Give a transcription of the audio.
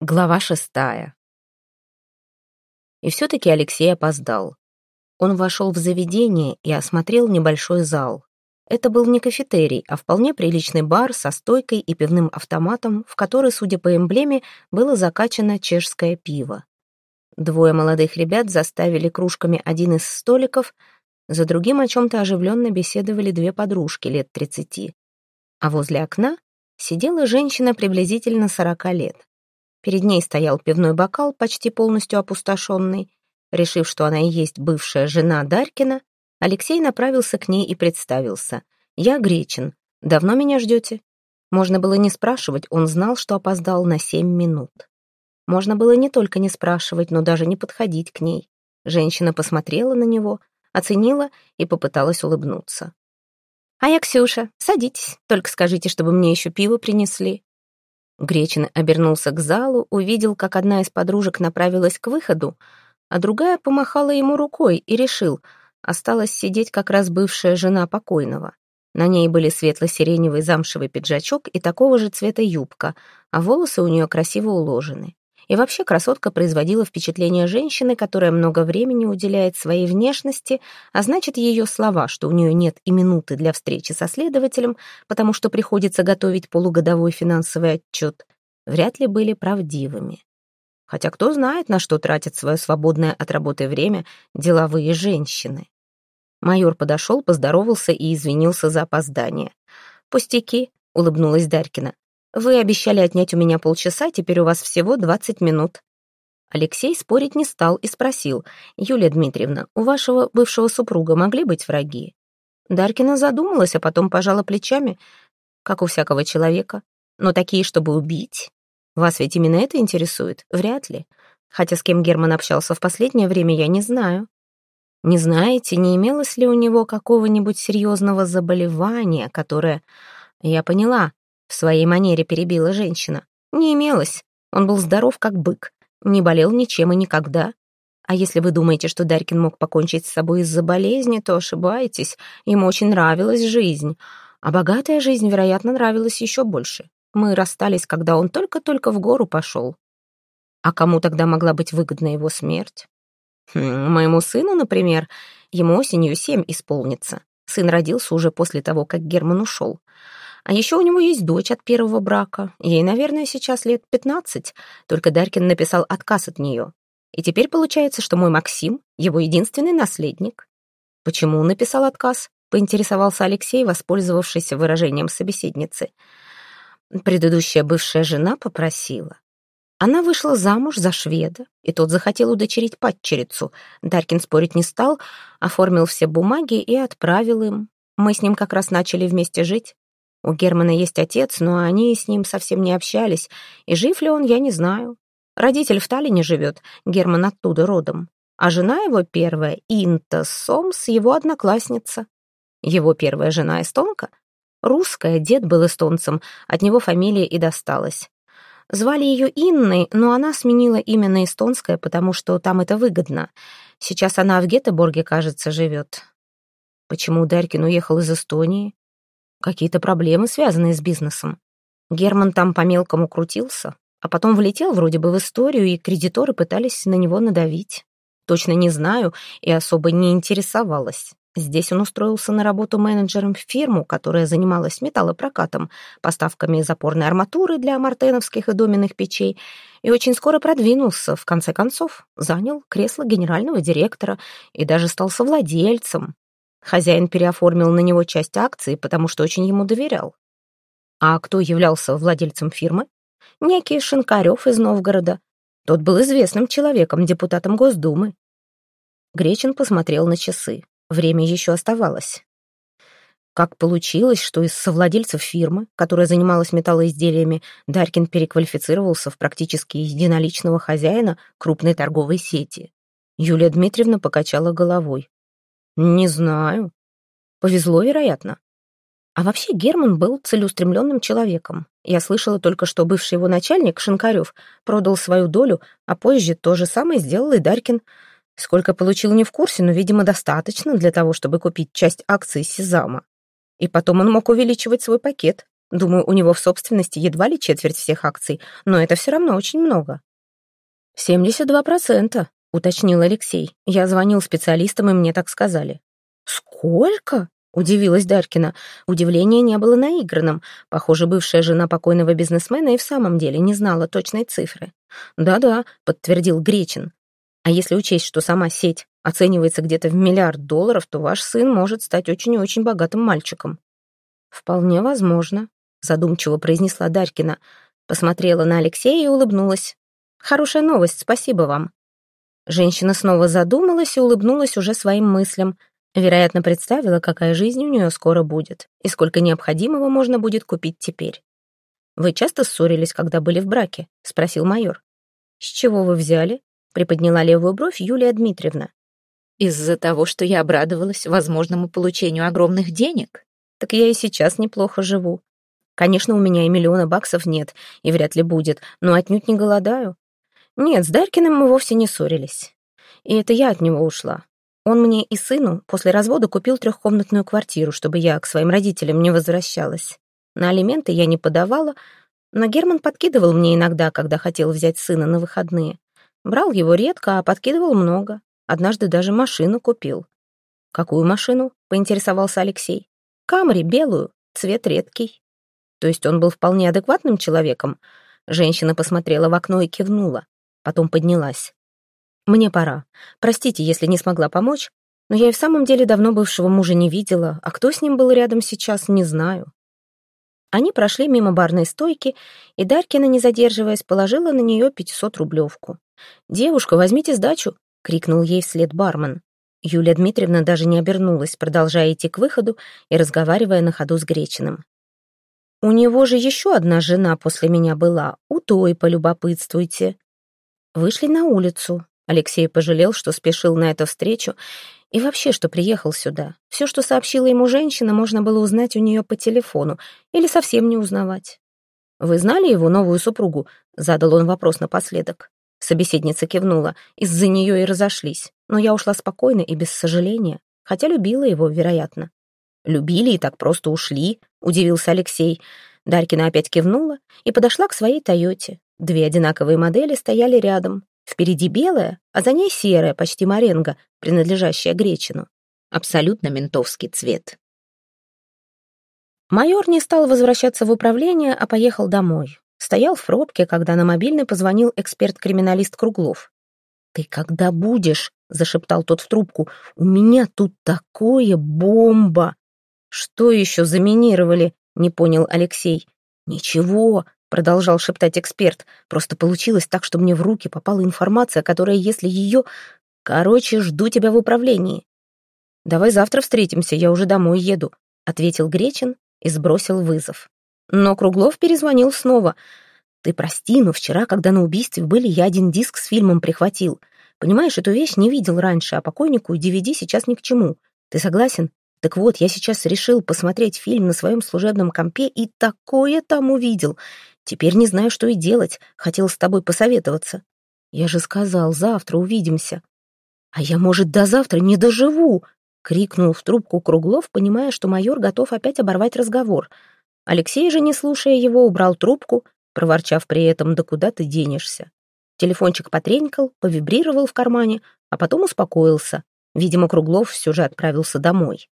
Глава шестая. И все-таки Алексей опоздал. Он вошел в заведение и осмотрел небольшой зал. Это был не кафетерий, а вполне приличный бар со стойкой и пивным автоматом, в который, судя по эмблеме, было закачано чешское пиво. Двое молодых ребят заставили кружками один из столиков, за другим о чем-то оживленно беседовали две подружки лет тридцати. А возле окна сидела женщина приблизительно сорока лет. Перед ней стоял пивной бокал, почти полностью опустошенный. Решив, что она и есть бывшая жена Дарькина, Алексей направился к ней и представился. «Я Гречин. Давно меня ждете?» Можно было не спрашивать, он знал, что опоздал на семь минут. Можно было не только не спрашивать, но даже не подходить к ней. Женщина посмотрела на него, оценила и попыталась улыбнуться. «А я Ксюша. Садитесь. Только скажите, чтобы мне еще пиво принесли». Гречин обернулся к залу, увидел, как одна из подружек направилась к выходу, а другая помахала ему рукой и решил, осталась сидеть как раз бывшая жена покойного. На ней были светло-сиреневый замшевый пиджачок и такого же цвета юбка, а волосы у нее красиво уложены. И вообще красотка производила впечатление женщины, которая много времени уделяет своей внешности, а значит, ее слова, что у нее нет и минуты для встречи со следователем, потому что приходится готовить полугодовой финансовый отчет, вряд ли были правдивыми. Хотя кто знает, на что тратят свое свободное от работы время деловые женщины. Майор подошел, поздоровался и извинился за опоздание. «Пустяки», — улыбнулась Дарькина. Вы обещали отнять у меня полчаса, теперь у вас всего двадцать минут». Алексей спорить не стал и спросил. «Юлия Дмитриевна, у вашего бывшего супруга могли быть враги?» Даркина задумалась, а потом пожала плечами, как у всякого человека. «Но такие, чтобы убить? Вас ведь именно это интересует? Вряд ли. Хотя с кем Герман общался в последнее время, я не знаю». «Не знаете, не имелось ли у него какого-нибудь серьезного заболевания, которое...» «Я поняла. В своей манере перебила женщина. Не имелось. Он был здоров, как бык. Не болел ничем и никогда. А если вы думаете, что Дарькин мог покончить с собой из-за болезни, то ошибаетесь. Ему очень нравилась жизнь. А богатая жизнь, вероятно, нравилась еще больше. Мы расстались, когда он только-только в гору пошел. А кому тогда могла быть выгодна его смерть? Хм, моему сыну, например, ему осенью семь исполнится. Сын родился уже после того, как Герман ушел. А еще у него есть дочь от первого брака. Ей, наверное, сейчас лет пятнадцать. Только Дарькин написал отказ от нее. И теперь получается, что мой Максим — его единственный наследник. Почему написал отказ? Поинтересовался Алексей, воспользовавшись выражением собеседницы. Предыдущая бывшая жена попросила. Она вышла замуж за шведа, и тот захотел удочерить падчерицу. Даркин спорить не стал, оформил все бумаги и отправил им. Мы с ним как раз начали вместе жить. У Германа есть отец, но они с ним совсем не общались, и жив ли он, я не знаю. Родитель в Таллине живет, Герман оттуда родом. А жена его первая, Инта Сомс, его одноклассница. Его первая жена эстонка? Русская, дед был эстонцем, от него фамилия и досталась. Звали ее Инной, но она сменила имя на эстонское, потому что там это выгодно. Сейчас она в Гетеборге, кажется, живет. Почему Дарькин уехал из Эстонии? Какие-то проблемы, связанные с бизнесом. Герман там по-мелкому крутился, а потом влетел вроде бы в историю, и кредиторы пытались на него надавить. Точно не знаю и особо не интересовалась. Здесь он устроился на работу менеджером в фирму, которая занималась металлопрокатом, поставками запорной арматуры для мартеновских и доменных печей, и очень скоро продвинулся, в конце концов, занял кресло генерального директора и даже стал совладельцем. Хозяин переоформил на него часть акций, потому что очень ему доверял. А кто являлся владельцем фирмы? Некий Шинкарев из Новгорода. Тот был известным человеком, депутатом Госдумы. Гречин посмотрел на часы. Время еще оставалось. Как получилось, что из совладельцев фирмы, которая занималась металлоизделиями, Даркин переквалифицировался в практически единоличного хозяина крупной торговой сети? Юлия Дмитриевна покачала головой. Не знаю. Повезло, вероятно. А вообще Герман был целеустремленным человеком. Я слышала только, что бывший его начальник, Шинкарев, продал свою долю, а позже то же самое сделал и Дарькин. Сколько получил, не в курсе, но, видимо, достаточно для того, чтобы купить часть акций Сезама. И потом он мог увеличивать свой пакет. Думаю, у него в собственности едва ли четверть всех акций, но это все равно очень много. «Семьдесят два процента», — уточнил Алексей. «Я звонил специалистам, и мне так сказали». «Сколько?» — удивилась Дарькина. Удивление не было наигранным. Похоже, бывшая жена покойного бизнесмена и в самом деле не знала точной цифры. «Да-да», — подтвердил Гречин. «А если учесть, что сама сеть оценивается где-то в миллиард долларов, то ваш сын может стать очень и очень богатым мальчиком». «Вполне возможно», — задумчиво произнесла Дарькина. Посмотрела на Алексея и улыбнулась. «Хорошая новость, спасибо вам». Женщина снова задумалась и улыбнулась уже своим мыслям. Вероятно, представила, какая жизнь у нее скоро будет и сколько необходимого можно будет купить теперь. «Вы часто ссорились, когда были в браке?» — спросил майор. «С чего вы взяли?» — приподняла левую бровь Юлия Дмитриевна. «Из-за того, что я обрадовалась возможному получению огромных денег. Так я и сейчас неплохо живу. Конечно, у меня и миллиона баксов нет, и вряд ли будет, но отнюдь не голодаю. Нет, с Дарькиным мы вовсе не ссорились. И это я от него ушла. Он мне и сыну после развода купил трехкомнатную квартиру, чтобы я к своим родителям не возвращалась. На алименты я не подавала, но Герман подкидывал мне иногда, когда хотел взять сына на выходные. Брал его редко, а подкидывал много. Однажды даже машину купил. «Какую машину?» — поинтересовался Алексей. «Камри, белую, цвет редкий». То есть он был вполне адекватным человеком? Женщина посмотрела в окно и кивнула. Потом поднялась. «Мне пора. Простите, если не смогла помочь, но я и в самом деле давно бывшего мужа не видела, а кто с ним был рядом сейчас, не знаю». Они прошли мимо барной стойки, и Дарькина, не задерживаясь, положила на нее 500-рублевку. «Девушка, возьмите сдачу!» — крикнул ей вслед бармен. Юлия Дмитриевна даже не обернулась, продолжая идти к выходу и разговаривая на ходу с Гречиным. У него же еще одна жена после меня была. У той полюбопытствуйте. Вышли на улицу. Алексей пожалел, что спешил на эту встречу, и вообще, что приехал сюда. Все, что сообщила ему женщина, можно было узнать у нее по телефону или совсем не узнавать. «Вы знали его новую супругу?» — задал он вопрос напоследок. Собеседница кивнула. Из-за нее и разошлись. Но я ушла спокойно и без сожаления, хотя любила его, вероятно. «Любили и так просто ушли», — удивился Алексей. Дарькина опять кивнула и подошла к своей «Тойоте». Две одинаковые модели стояли рядом. Впереди белая, а за ней серая, почти моренго, принадлежащая Гречину. Абсолютно ментовский цвет. Майор не стал возвращаться в управление, а поехал домой. Стоял в пробке, когда на мобильный позвонил эксперт-криминалист Круглов. «Ты когда будешь?» — зашептал тот в трубку. «У меня тут такое бомба!» «Что еще заминировали?» — не понял Алексей. «Ничего», — продолжал шептать эксперт. «Просто получилось так, что мне в руки попала информация, которая, если ее... Короче, жду тебя в управлении». «Давай завтра встретимся, я уже домой еду», — ответил Гречин и сбросил вызов. Но Круглов перезвонил снова. «Ты прости, но вчера, когда на убийстве были, я один диск с фильмом прихватил. Понимаешь, эту вещь не видел раньше, а покойнику DVD сейчас ни к чему. Ты согласен? Так вот, я сейчас решил посмотреть фильм на своем служебном компе и такое там увидел. Теперь не знаю, что и делать. Хотел с тобой посоветоваться. Я же сказал, завтра увидимся. А я, может, до завтра не доживу, крикнул в трубку Круглов, понимая, что майор готов опять оборвать разговор. Алексей же, не слушая его, убрал трубку, проворчав при этом «да куда ты денешься?». Телефончик потренькал, повибрировал в кармане, а потом успокоился. Видимо, Круглов все же отправился домой.